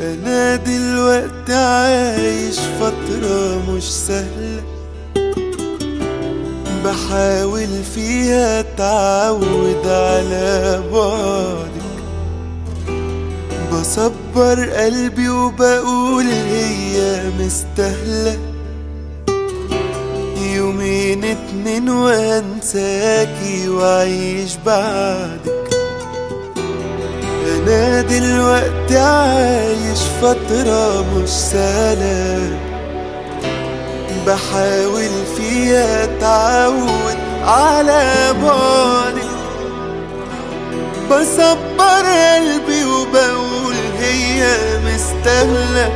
أنا دلوقتي عايش فترة مش سهلة. بحاول فيها أتعود على بعدك بصبر قلبي وبقول هي مستاهلة. يومين اتنين وأنساكي وأعيش بعدك أنا دلوقتي عايش فترة مش سهلة بحاول فيها اتعود على بعدك بصبر قلبي وبقول هي مستاهلة.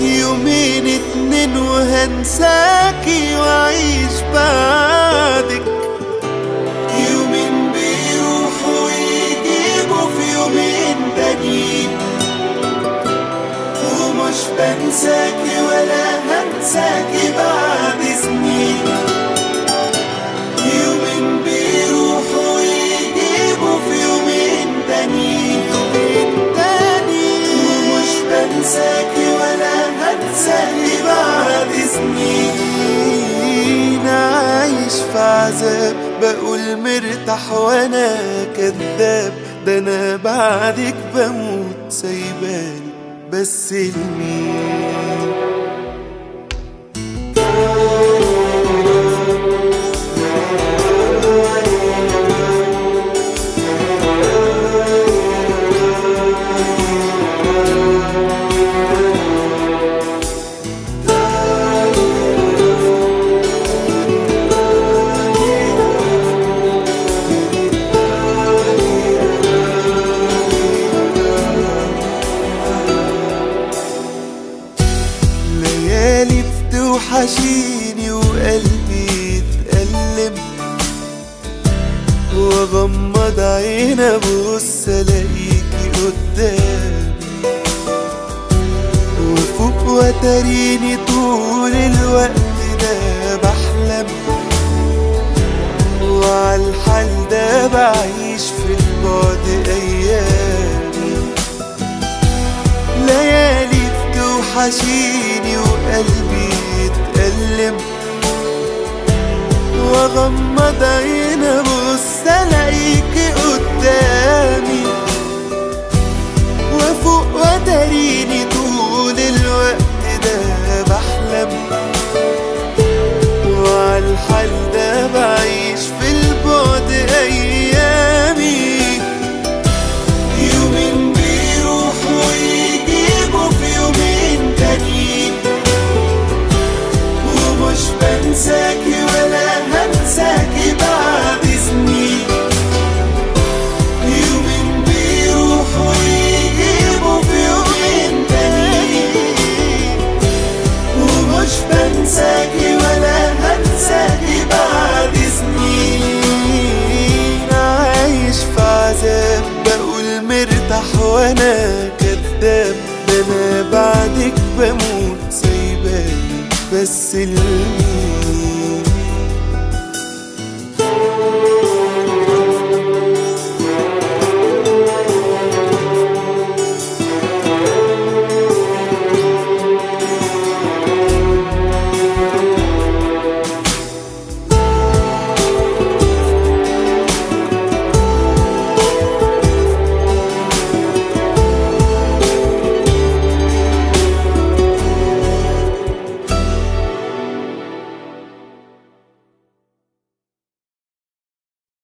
يومين اتنين وهنساكي وأعيش بعدك. ومش بنساكي ولا هنساكي بعد سنين يومين بيروحوا ويجيبوا في يومين تانيين ومش بنساكي ولا هنساكي بعد سنين عايش في عذاب بقول مرتاح وأنا كذاب. ده أنا بعدك بموت سايباني. به سیل می بتوحشيني وقلبي يتألم واغمض عيني أبص ألاقيكي قدامي. وفوق وتريني طول الوقت ده بحلم. وعالحال ده بعيش في البعد أيامي. ليالي بتوحشيني وقلبي يتألم واغمض عيني ابص الاقيكي قدامي وفوق وتريني طول الوقت ده بحلم. أنا بعدك بموت سايباني بس لمين